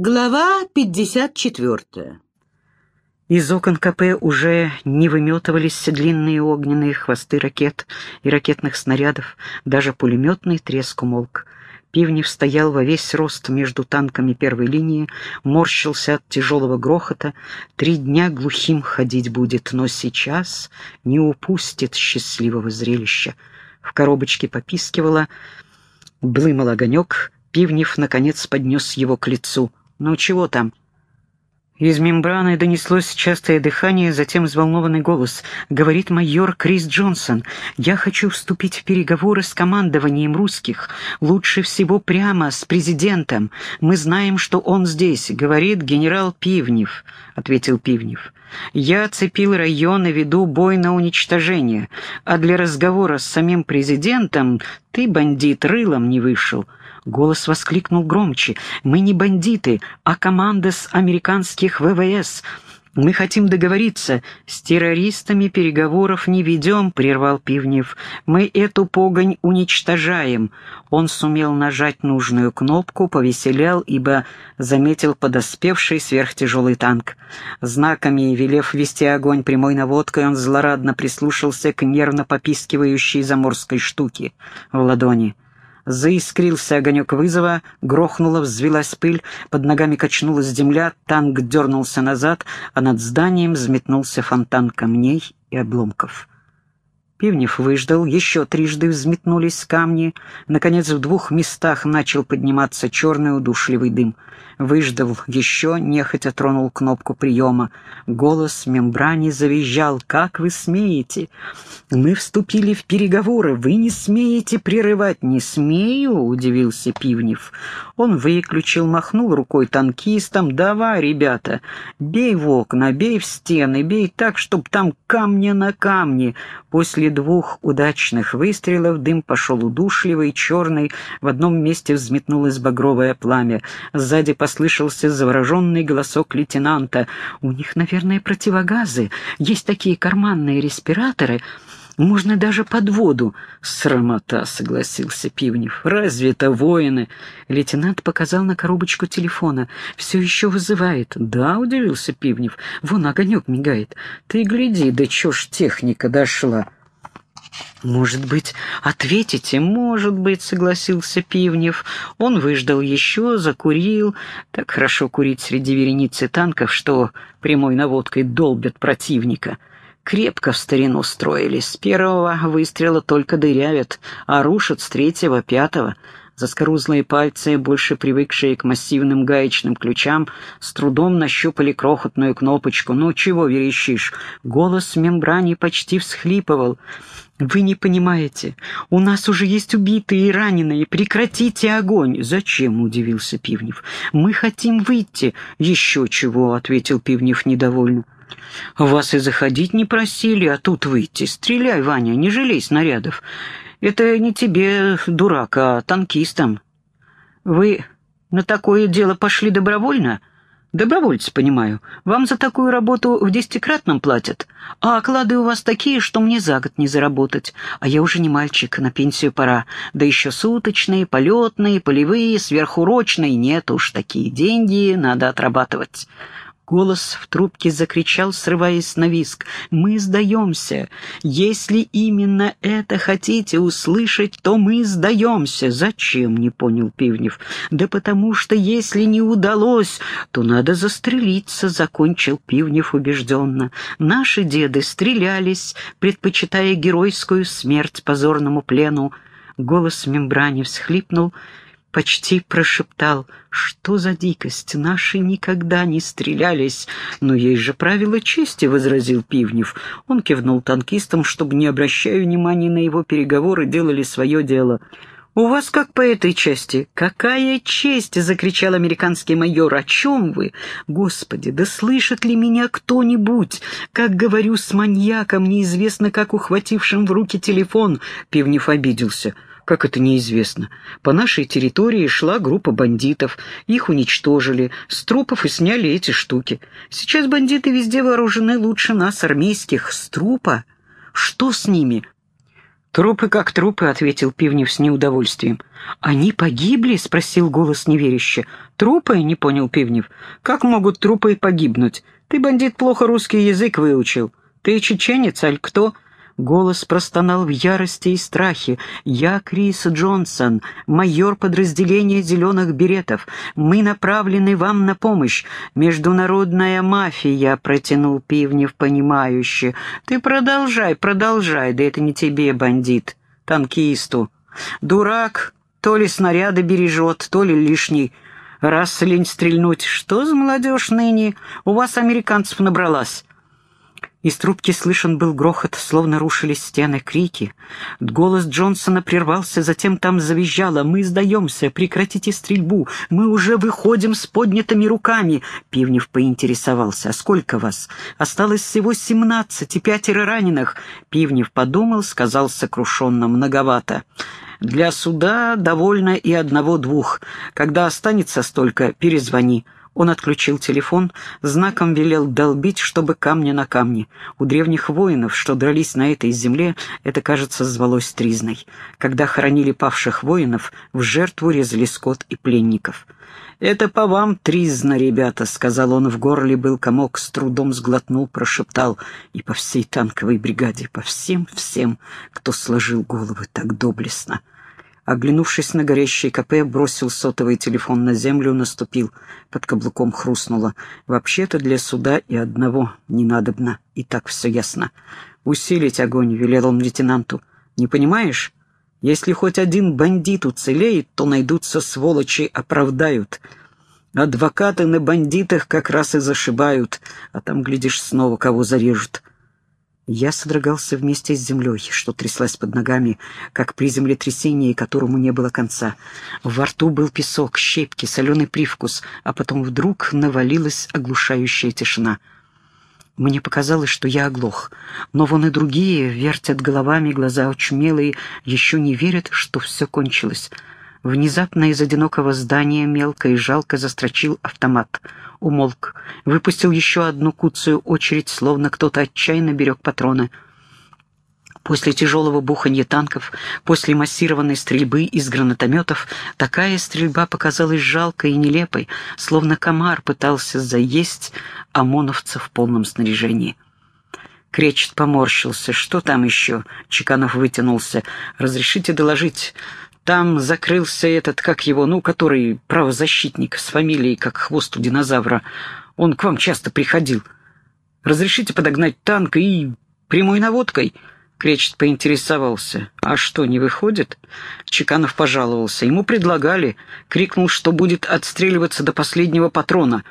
Глава 54. Из окон КП уже не выметывались длинные огненные хвосты ракет и ракетных снарядов, даже пулеметный треск умолк. Пивнев стоял во весь рост между танками первой линии, морщился от тяжелого грохота. Три дня глухим ходить будет, но сейчас не упустит счастливого зрелища. В коробочке попискивало, блымал огонек, Пивнев, наконец, поднес его к лицу — «Ну чего там?» Из мембраны донеслось частое дыхание, затем взволнованный голос. Говорит майор Крис Джонсон. «Я хочу вступить в переговоры с командованием русских. Лучше всего прямо с президентом. Мы знаем, что он здесь», — говорит генерал Пивнев, — ответил Пивнев. «Я оцепил район и веду бой на уничтожение. А для разговора с самим президентом ты, бандит, рылом не вышел». Голос воскликнул громче. «Мы не бандиты, а команда с американских ВВС. Мы хотим договориться. С террористами переговоров не ведем», — прервал Пивнев. «Мы эту погонь уничтожаем». Он сумел нажать нужную кнопку, повеселял, ибо заметил подоспевший сверхтяжелый танк. Знаками, велев вести огонь прямой наводкой, он злорадно прислушался к нервно попискивающей заморской штуке в ладони. Заискрился огонек вызова, грохнула, взвелась пыль, под ногами качнулась земля, танк дернулся назад, а над зданием взметнулся фонтан камней и обломков. Пивнев выждал, еще трижды взметнулись камни. Наконец, в двух местах начал подниматься черный удушливый дым. Выждал еще, нехотя тронул кнопку приема. Голос в мембране завизжал. «Как вы смеете? Мы вступили в переговоры. Вы не смеете прерывать». «Не смею?» — удивился Пивнев. Он выключил, махнул рукой танкистам. «Давай, ребята, бей в окна, бей в стены, бей так, чтоб там камня на камне». После двух удачных выстрелов дым пошел удушливый, черный, в одном месте взметнулось багровое пламя. Сзади послышался завороженный голосок лейтенанта. «У них, наверное, противогазы. Есть такие карманные респираторы». Можно даже под воду. Срамота, согласился Пивнев. Разве это воины? Лейтенант показал на коробочку телефона. Все еще вызывает. Да, удивился Пивнев. Вон огонек мигает. Ты гляди, да чё ж техника дошла. «Может быть, ответите?» «Может быть», — согласился Пивнев. Он выждал еще, закурил. Так хорошо курить среди вереницы танков, что прямой наводкой долбят противника. Крепко в старину строились. С первого выстрела только дырявят, а рушат с третьего, пятого. Заскорузлые пальцы, больше привыкшие к массивным гаечным ключам, с трудом нащупали крохотную кнопочку. «Ну, чего верещишь?» Голос в мембране почти всхлипывал. «Вы не понимаете. У нас уже есть убитые и раненые. Прекратите огонь!» «Зачем?» — удивился Пивнев. «Мы хотим выйти». «Еще чего?» — ответил Пивнев недовольно. Вас и заходить не просили, а тут выйти. Стреляй, Ваня, не жалей снарядов. Это не тебе, дурак, а танкистам. Вы на такое дело пошли добровольно? Добровольцы, понимаю. Вам за такую работу в десятикратном платят, а оклады у вас такие, что мне за год не заработать. А я уже не мальчик, на пенсию пора. Да еще суточные, полетные, полевые, сверхурочные. Нет уж, такие деньги надо отрабатывать. Голос в трубке закричал, срываясь на виск. «Мы сдаемся! Если именно это хотите услышать, то мы сдаемся!» «Зачем?» — не понял Пивнев. «Да потому что если не удалось, то надо застрелиться», — закончил Пивнев убежденно. «Наши деды стрелялись, предпочитая геройскую смерть позорному плену». Голос в мембране всхлипнул — почти прошептал, что за дикость, наши никогда не стрелялись. Но есть же правила чести, — возразил Пивнев. Он кивнул танкистам, чтобы, не обращая внимания на его переговоры, делали свое дело. «У вас как по этой части?» «Какая честь!» — закричал американский майор. «О чем вы? Господи, да слышит ли меня кто-нибудь? Как говорю с маньяком, неизвестно как ухватившим в руки телефон!» Пивнев обиделся. Как это неизвестно? По нашей территории шла группа бандитов. Их уничтожили. С трупов и сняли эти штуки. Сейчас бандиты везде вооружены лучше нас, армейских. С трупа? Что с ними? «Трупы как трупы», — ответил Пивнев с неудовольствием. «Они погибли?» — спросил голос неверяще. «Трупы?» — не понял Пивнев. «Как могут трупы погибнуть? Ты, бандит, плохо русский язык выучил. Ты чеченец, аль кто?» Голос простонал в ярости и страхе. «Я Крис Джонсон, майор подразделения «Зеленых беретов». Мы направлены вам на помощь. Международная мафия», — протянул Пивнев понимающе. «Ты продолжай, продолжай, да это не тебе, бандит, танкисту. Дурак, то ли снаряды бережет, то ли лишний. Раз лень стрельнуть. Что за молодежь ныне? У вас американцев набралась». Из трубки слышен был грохот, словно рушились стены, крики. Голос Джонсона прервался, затем там завизжало. «Мы сдаемся! Прекратите стрельбу! Мы уже выходим с поднятыми руками!» Пивнев поинтересовался. «А сколько вас?» «Осталось всего семнадцать и пятеро раненых!» Пивнев подумал, сказал сокрушенно. «Многовато!» «Для суда довольно и одного-двух. Когда останется столько, перезвони». Он отключил телефон, знаком велел долбить, чтобы камня на камне. У древних воинов, что дрались на этой земле, это, кажется, звалось тризной. Когда хоронили павших воинов, в жертву резали скот и пленников. «Это по вам тризна, ребята», — сказал он, в горле был комок, с трудом сглотнул, прошептал. «И по всей танковой бригаде, по всем-всем, кто сложил головы так доблестно». Оглянувшись на горящий КП, бросил сотовый телефон на землю, наступил. Под каблуком хрустнуло. «Вообще-то для суда и одного не надобно. И так все ясно. Усилить огонь», — велел он лейтенанту. «Не понимаешь? Если хоть один бандит уцелеет, то найдутся сволочи, оправдают. Адвокаты на бандитах как раз и зашибают, а там, глядишь, снова кого зарежут». Я содрогался вместе с землей, что тряслась под ногами, как при землетрясении, которому не было конца. Во рту был песок, щепки, соленый привкус, а потом вдруг навалилась оглушающая тишина. Мне показалось, что я оглох, но вон и другие вертят головами, глаза очумелые, еще не верят, что все кончилось. Внезапно из одинокого здания мелко и жалко застрочил автомат. Умолк. Выпустил еще одну куцую очередь, словно кто-то отчаянно берег патроны. После тяжелого буханья танков, после массированной стрельбы из гранатометов, такая стрельба показалась жалкой и нелепой, словно комар пытался заесть ОМОНовца в полном снаряжении. Кречет поморщился. «Что там еще?» Чеканов вытянулся. «Разрешите доложить. Там закрылся этот, как его, ну, который правозащитник с фамилией, как хвост у динозавра. Он к вам часто приходил. Разрешите подогнать танк и прямой наводкой?» Кречет поинтересовался. «А что, не выходит?» Чеканов пожаловался. Ему предлагали. Крикнул, что будет отстреливаться до последнего патрона.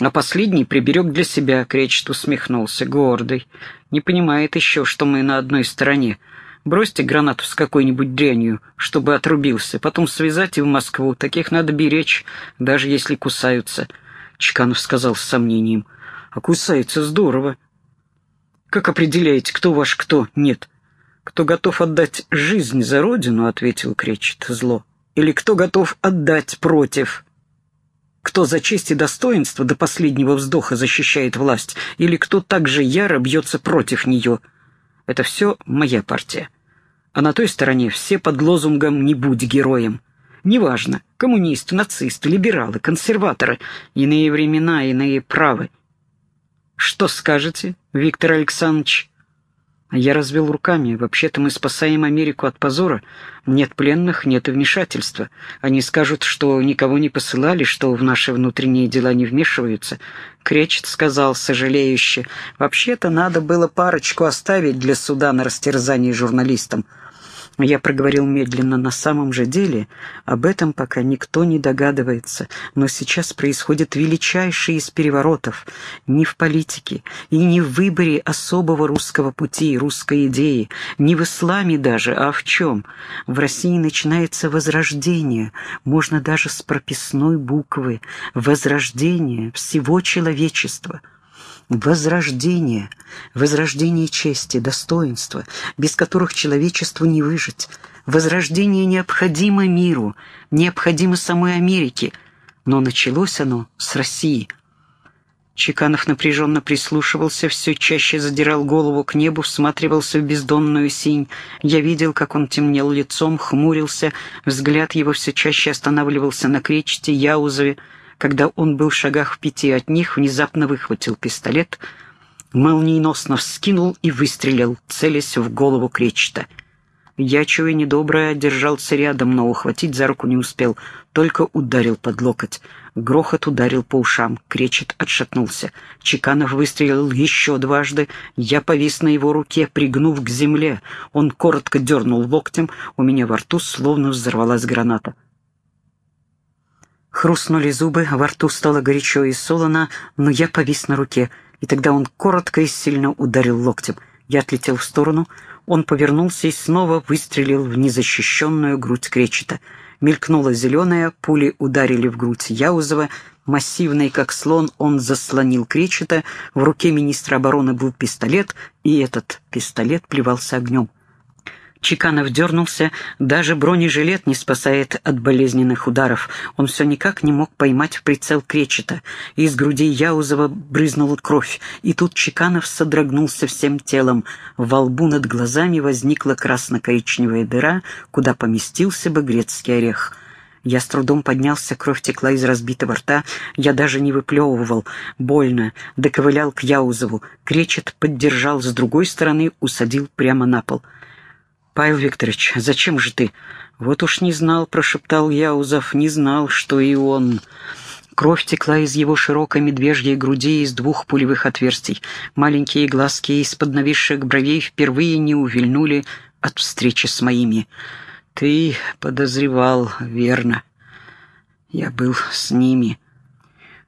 А последний приберег для себя. Кречет усмехнулся. Гордый. Не понимает еще, что мы на одной стороне. Бросьте гранату с какой-нибудь дрянью, чтобы отрубился, потом связать и в Москву. Таких надо беречь, даже если кусаются», — Чканов сказал с сомнением. «А кусаются здорово. Как определяете, кто ваш, кто нет?» «Кто готов отдать жизнь за родину?» — ответил Кречет зло. «Или кто готов отдать против?» Кто за честь и достоинство до последнего вздоха защищает власть, или кто так же яро бьется против нее. Это все моя партия а на той стороне все под лозунгом «Не будь героем». Неважно, коммунисты, нацисты, либералы, консерваторы, иные времена, иные правы. Что скажете, Виктор Александрович? Я развел руками. Вообще-то мы спасаем Америку от позора. Нет пленных, нет вмешательства. Они скажут, что никого не посылали, что в наши внутренние дела не вмешиваются. Кречет сказал сожалеюще. Вообще-то надо было парочку оставить для суда на растерзание журналистам. Я проговорил медленно, на самом же деле об этом пока никто не догадывается, но сейчас происходит величайший из переворотов. Не в политике и не в выборе особого русского пути, русской идеи, не в исламе даже, а в чем? В России начинается возрождение, можно даже с прописной буквы, возрождение всего человечества – возрождение, возрождение чести, достоинства, без которых человечеству не выжить. Возрождение необходимо миру, необходимо самой Америке, но началось оно с России. Чеканов напряженно прислушивался, все чаще задирал голову к небу, всматривался в бездонную синь. Я видел, как он темнел лицом, хмурился, взгляд его все чаще останавливался на кречете Яузове. Когда он был в шагах в пяти от них, внезапно выхватил пистолет, молниеносно вскинул и выстрелил, целясь в голову кречета. Я, чуя недоброе, держался рядом, но ухватить за руку не успел, только ударил под локоть. Грохот ударил по ушам, кречет отшатнулся. Чеканов выстрелил еще дважды. Я повис на его руке, пригнув к земле. Он коротко дернул локтем, у меня во рту словно взорвалась граната. Хрустнули зубы, во рту стало горячо и солоно, но я повис на руке, и тогда он коротко и сильно ударил локтем. Я отлетел в сторону, он повернулся и снова выстрелил в незащищенную грудь кречета. Мелькнула зеленая, пули ударили в грудь Яузова. Массивный, как слон, он заслонил кречета. В руке министра обороны был пистолет, и этот пистолет плевался огнем. Чеканов дернулся, даже бронежилет не спасает от болезненных ударов. Он все никак не мог поймать в прицел кречета. Из груди Яузова брызнула кровь, и тут Чеканов содрогнулся всем телом. Во лбу над глазами возникла красно-коричневая дыра, куда поместился бы грецкий орех. Я с трудом поднялся, кровь текла из разбитого рта, я даже не выплевывал. Больно, доковылял к Яузову. Кречет поддержал с другой стороны, усадил прямо на пол — «Павел Викторович, зачем же ты?» «Вот уж не знал», — прошептал Яузов, — «не знал, что и он...» Кровь текла из его широкой медвежьей груди из двух пулевых отверстий. Маленькие глазки из-под нависших бровей впервые не увильнули от встречи с моими. «Ты подозревал, верно. Я был с ними».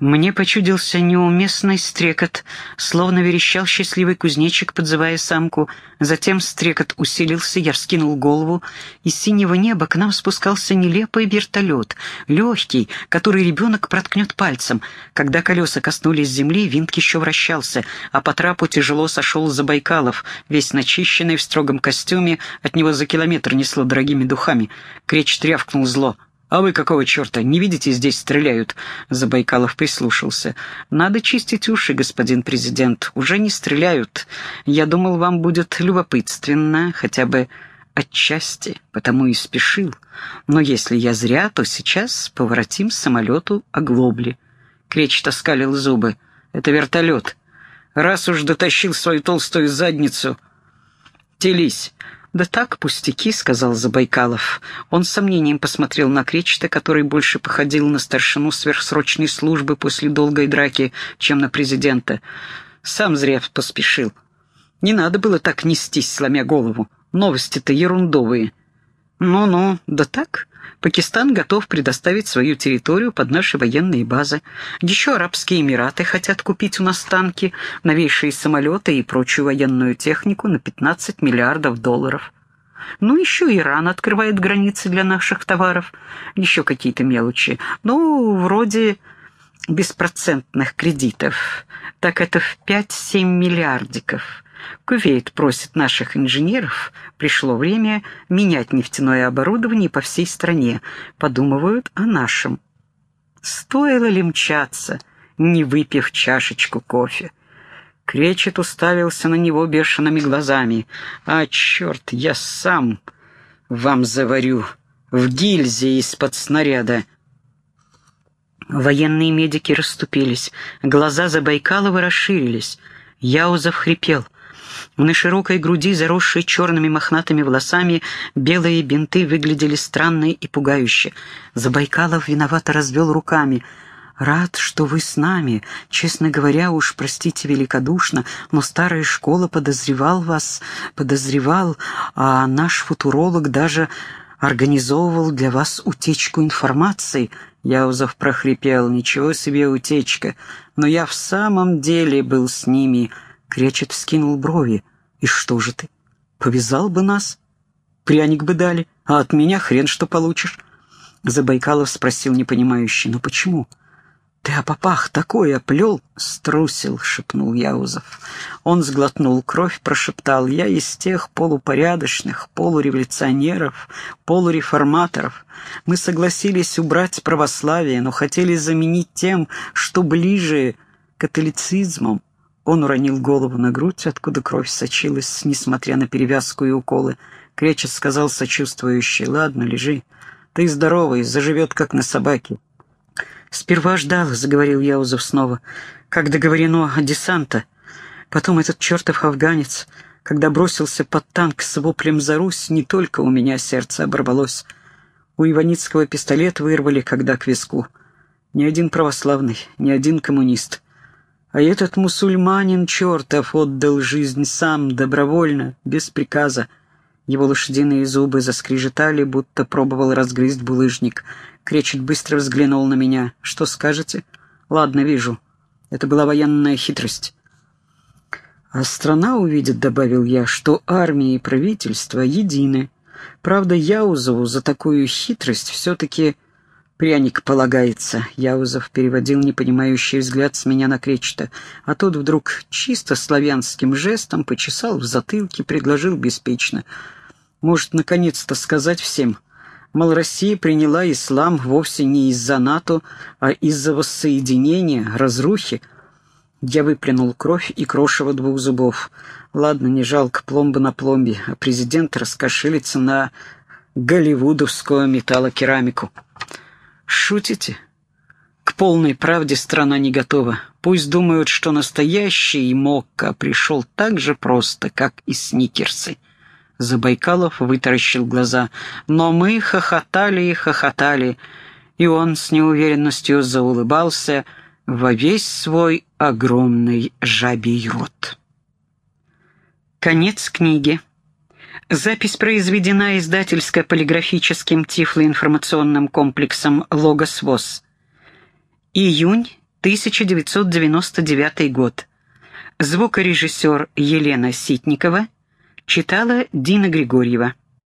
Мне почудился неуместный стрекот, словно верещал счастливый кузнечик, подзывая самку. Затем стрекот усилился, я вскинул голову. Из синего неба к нам спускался нелепый вертолет, легкий, который ребенок проткнет пальцем. Когда колеса коснулись земли, винт еще вращался, а по трапу тяжело сошел Забайкалов, весь начищенный в строгом костюме, от него за километр несло дорогими духами. Креч трявкнул зло. «А вы какого черта? Не видите, здесь стреляют?» Забайкалов прислушался. «Надо чистить уши, господин президент. Уже не стреляют. Я думал, вам будет любопытственно, хотя бы отчасти, потому и спешил. Но если я зря, то сейчас поворотим самолету оглобли». Кречет оскалил зубы. «Это вертолет. Раз уж дотащил свою толстую задницу, телись. «Да так, пустяки», — сказал Забайкалов. Он с сомнением посмотрел на Кречета, который больше походил на старшину сверхсрочной службы после долгой драки, чем на президента. Сам зря поспешил. Не надо было так нестись, сломя голову. Новости-то ерундовые. Ну-ну, да так. Пакистан готов предоставить свою территорию под наши военные базы. Еще Арабские Эмираты хотят купить у нас танки, новейшие самолеты и прочую военную технику на 15 миллиардов долларов. Ну, еще Иран открывает границы для наших товаров. Еще какие-то мелочи. Ну, вроде беспроцентных кредитов. Так это в 5-7 миллиардиков. Кувейт просит наших инженеров, пришло время менять нефтяное оборудование по всей стране. Подумывают о нашем. Стоило ли мчаться, не выпив чашечку кофе? Кречет уставился на него бешеными глазами. «А, черт, я сам вам заварю в гильзе из-под снаряда». Военные медики расступились, глаза Забайкалова расширились. Яузов хрипел. На широкой груди, заросшей черными мохнатыми волосами, белые бинты выглядели странно и пугающе. Забайкалов виновато развел руками. «Рад, что вы с нами. Честно говоря, уж простите великодушно, но старая школа подозревал вас, подозревал, а наш футуролог даже организовывал для вас утечку информации». Яузов прохрипел. «Ничего себе утечка! Но я в самом деле был с ними». Кречет вскинул брови. «И что же ты? Повязал бы нас? Пряник бы дали, а от меня хрен что получишь». Забайкалов спросил непонимающе, «Ну почему?» «Ты о попах такое оплел?» — струсил, — шепнул Яузов. Он сглотнул кровь, прошептал, «Я из тех полупорядочных, полуреволюционеров, полуреформаторов. Мы согласились убрать православие, но хотели заменить тем, что ближе католицизмом. Он уронил голову на грудь, откуда кровь сочилась, несмотря на перевязку и уколы. Кречет сказал сочувствующий, «Ладно, лежи. Ты здоровый, заживет, как на собаке». «Сперва ждал», — заговорил Яузов снова, — «как договорено о десанта. Потом этот чертов афганец, когда бросился под танк с воплем за Русь, не только у меня сердце оборвалось. У Иваницкого пистолет вырвали, когда к виску. Ни один православный, ни один коммунист. А этот мусульманин чертов отдал жизнь сам, добровольно, без приказа. Его лошадиные зубы заскрежетали, будто пробовал разгрызть булыжник. Кречет быстро взглянул на меня. «Что скажете?» «Ладно, вижу. Это была военная хитрость». «А страна увидит», — добавил я, — «что армия и правительство едины. Правда, Яузову за такую хитрость все-таки «Пряник полагается», — Яузов переводил непонимающий взгляд с меня на Кречета, а тот вдруг чисто славянским жестом почесал в затылке, предложил беспечно. «Может, наконец-то сказать всем, мол, Россия приняла ислам вовсе не из-за НАТО, а из-за воссоединения, разрухи». Я выплюнул кровь и крошево двух зубов. Ладно, не жалко пломбы на пломбе, а президент раскошелится на голливудовскую металлокерамику. Шутите? К полной правде страна не готова. Пусть думают, что настоящий Мокко пришел так же просто, как и сникерсы. Забайкалов вытаращил глаза. Но мы хохотали и хохотали, и он с неуверенностью заулыбался во весь свой огромный жабий рот. Конец книги. Запись произведена издательско-полиграфическим тифлоинформационным комплексом «Логос ВОЗ». Июнь 1999 год. Звукорежиссер Елена Ситникова читала Дина Григорьева.